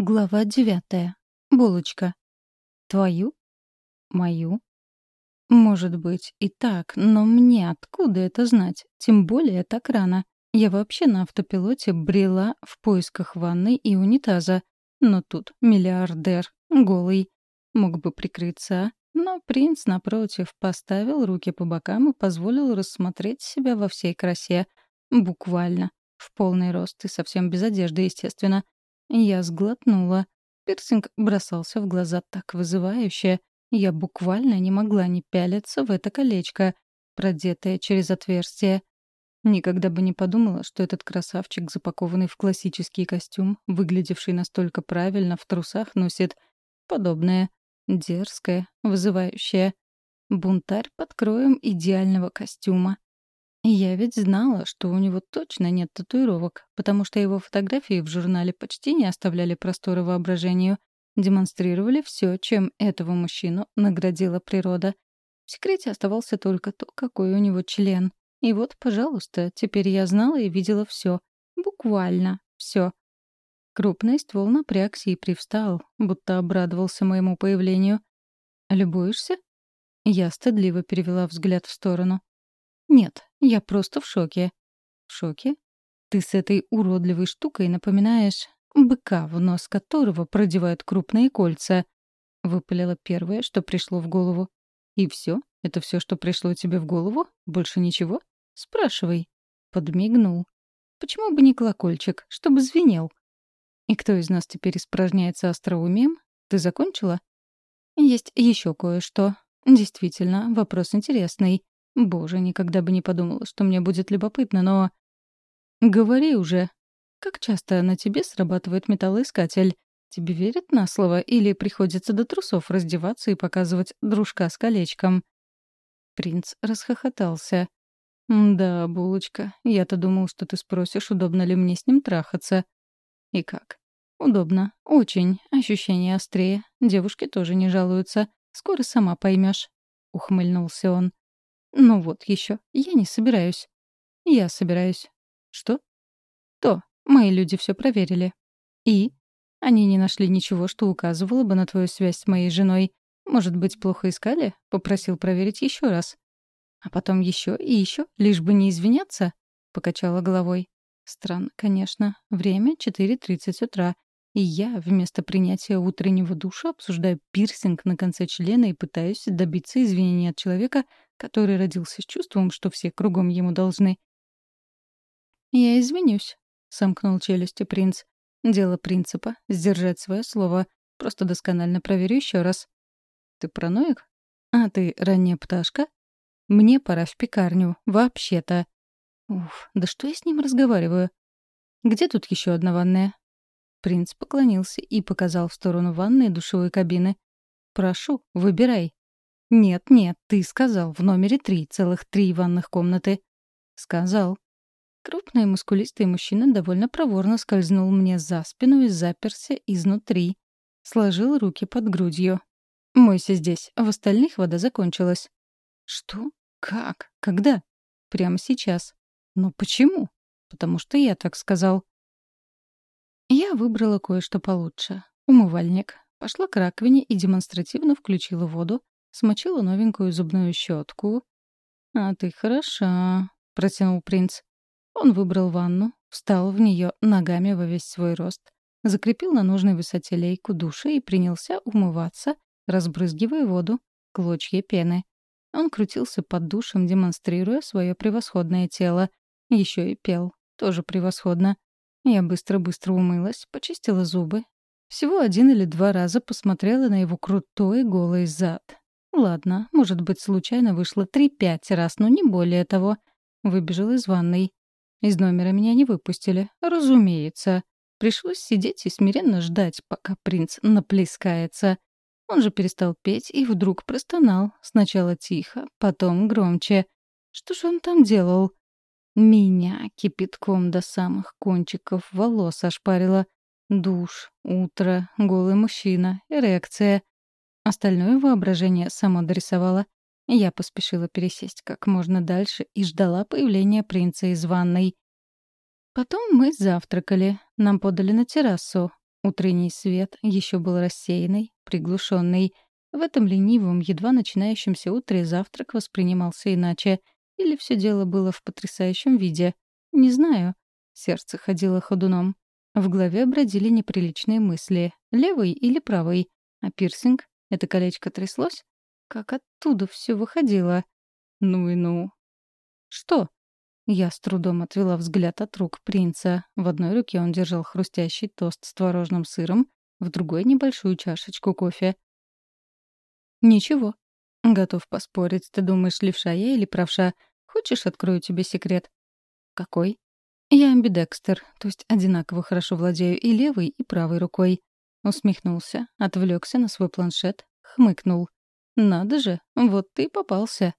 Глава девятая. Булочка. Твою? Мою? Может быть, и так, но мне откуда это знать? Тем более так рано. Я вообще на автопилоте брела в поисках ванной и унитаза. Но тут миллиардер, голый. Мог бы прикрыться, но принц, напротив, поставил руки по бокам и позволил рассмотреть себя во всей красе. Буквально. В полный рост и совсем без одежды, естественно. Я сглотнула. Пирсинг бросался в глаза так вызывающе. Я буквально не могла не пялиться в это колечко, продетое через отверстие. Никогда бы не подумала, что этот красавчик, запакованный в классический костюм, выглядевший настолько правильно, в трусах носит подобное. Дерзкое, вызывающее. Бунтарь под кроем идеального костюма. Я ведь знала, что у него точно нет татуировок, потому что его фотографии в журнале почти не оставляли простора воображению, демонстрировали все, чем этого мужчину наградила природа. В секрете оставался только то, какой у него член. И вот, пожалуйста, теперь я знала и видела все, Буквально все. Крупный ствол напрягся и привстал, будто обрадовался моему появлению. «Любуешься?» Я стыдливо перевела взгляд в сторону. «Нет, я просто в шоке». «В шоке? Ты с этой уродливой штукой напоминаешь быка, в нос которого продевают крупные кольца». Выпалила первое, что пришло в голову. «И все? Это все, что пришло тебе в голову? Больше ничего? Спрашивай». Подмигнул. «Почему бы не колокольчик, чтобы звенел?» «И кто из нас теперь испражняется остроумием? Ты закончила?» «Есть еще кое-что. Действительно, вопрос интересный. Боже, никогда бы не подумала, что мне будет любопытно, но... Говори уже. Как часто на тебе срабатывает металлоискатель? Тебе верят на слово или приходится до трусов раздеваться и показывать дружка с колечком? Принц расхохотался. «Да, булочка, я-то думал, что ты спросишь, удобно ли мне с ним трахаться». «И как?» «Удобно. Очень. Ощущения острее. Девушки тоже не жалуются. Скоро сама поймешь. ухмыльнулся он. Ну вот еще. Я не собираюсь. Я собираюсь. Что? То. Мои люди все проверили. И? Они не нашли ничего, что указывало бы на твою связь с моей женой. Может быть, плохо искали? Попросил проверить еще раз. А потом еще и еще, лишь бы не извиняться? Покачала головой. Странно, конечно. Время 4.30 утра. И я вместо принятия утреннего душа обсуждаю пирсинг на конце члена и пытаюсь добиться извинения от человека, который родился с чувством, что все кругом ему должны. «Я извинюсь», — сомкнул челюсти принц. «Дело принципа — сдержать свое слово. Просто досконально проверю еще раз». «Ты параноик? А ты ранняя пташка?» «Мне пора в пекарню, вообще-то». Уф, да что я с ним разговариваю? Где тут еще одна ванная? Принц поклонился и показал в сторону ванной и душевой кабины. «Прошу, выбирай». «Нет, нет, ты сказал, в номере три, целых три ванных комнаты». «Сказал». Крупный мускулистый мужчина довольно проворно скользнул мне за спину и заперся изнутри. Сложил руки под грудью. «Мойся здесь, в остальных вода закончилась». «Что? Как? Когда?» «Прямо сейчас». «Но почему?» «Потому что я так сказал». Я выбрала кое-что получше. Умывальник. Пошла к раковине и демонстративно включила воду, смочила новенькую зубную щетку. «А ты хороша», — протянул принц. Он выбрал ванну, встал в нее ногами во весь свой рост, закрепил на нужной высоте лейку души и принялся умываться, разбрызгивая воду, клочья пены. Он крутился под душем, демонстрируя свое превосходное тело. Еще и пел. Тоже превосходно. Я быстро-быстро умылась, почистила зубы. Всего один или два раза посмотрела на его крутой голый зад. Ладно, может быть, случайно вышло три-пять раз, но не более того. Выбежала из ванной. Из номера меня не выпустили. Разумеется. Пришлось сидеть и смиренно ждать, пока принц наплескается. Он же перестал петь и вдруг простонал. Сначала тихо, потом громче. Что же он там делал? Меня кипятком до самых кончиков волос ошпарило. Душ, утро, голый мужчина, эрекция. Остальное воображение само дорисовало. Я поспешила пересесть как можно дальше и ждала появления принца из ванной. Потом мы завтракали. Нам подали на террасу. Утренний свет еще был рассеянный, приглушенный. В этом ленивом, едва начинающемся утре завтрак воспринимался иначе. Или все дело было в потрясающем виде. Не знаю. Сердце ходило ходуном. В голове бродили неприличные мысли. Левый или правый? А пирсинг? Это колечко тряслось? Как оттуда все выходило? Ну и ну. Что? Я с трудом отвела взгляд от рук принца. В одной руке он держал хрустящий тост с творожным сыром, в другой — небольшую чашечку кофе. «Ничего. Готов поспорить. Ты думаешь, левша я или правша? Хочешь, открою тебе секрет?» «Какой?» «Я амбидекстер, то есть одинаково хорошо владею и левой, и правой рукой». Усмехнулся, отвлекся на свой планшет, хмыкнул. «Надо же, вот ты попался».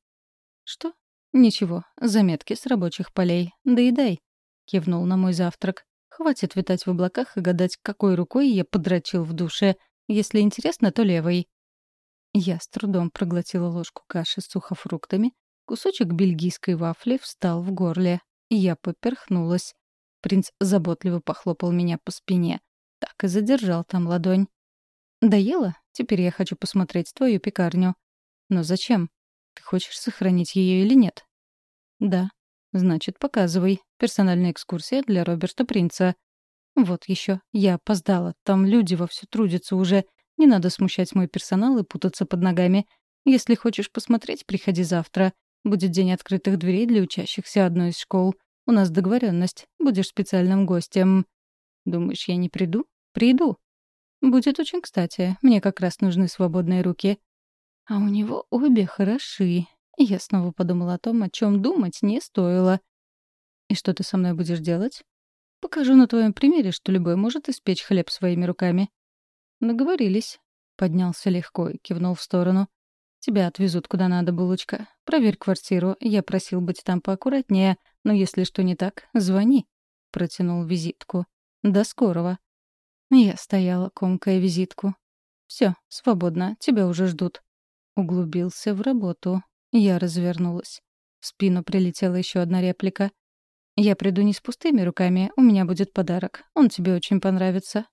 «Что?» «Ничего, заметки с рабочих полей. Доедай», — кивнул на мой завтрак. «Хватит витать в облаках и гадать, какой рукой я подрочил в душе. Если интересно, то левой». Я с трудом проглотила ложку каши с сухофруктами. Кусочек бельгийской вафли встал в горле. Я поперхнулась. Принц заботливо похлопал меня по спине. Так и задержал там ладонь. «Доела? Теперь я хочу посмотреть твою пекарню». «Но зачем?» Ты хочешь сохранить ее или нет? Да. Значит, показывай. Персональная экскурсия для Роберта Принца. Вот еще. Я опоздала. Там люди вовсю трудятся уже. Не надо смущать мой персонал и путаться под ногами. Если хочешь посмотреть, приходи завтра. Будет день открытых дверей для учащихся одной из школ. У нас договоренность. Будешь специальным гостем. Думаешь, я не приду? Приду. Будет очень кстати. Мне как раз нужны свободные руки. А у него обе хороши. Я снова подумала о том, о чем думать не стоило. «И что ты со мной будешь делать?» «Покажу на твоем примере, что любой может испечь хлеб своими руками». «Договорились». Поднялся легко и кивнул в сторону. «Тебя отвезут куда надо, булочка. Проверь квартиру. Я просил быть там поаккуратнее, но если что не так, звони». Протянул визитку. «До скорого». Я стояла, комкая визитку. «Все, свободно. Тебя уже ждут». Углубился в работу. Я развернулась. В спину прилетела еще одна реплика. «Я приду не с пустыми руками, у меня будет подарок. Он тебе очень понравится.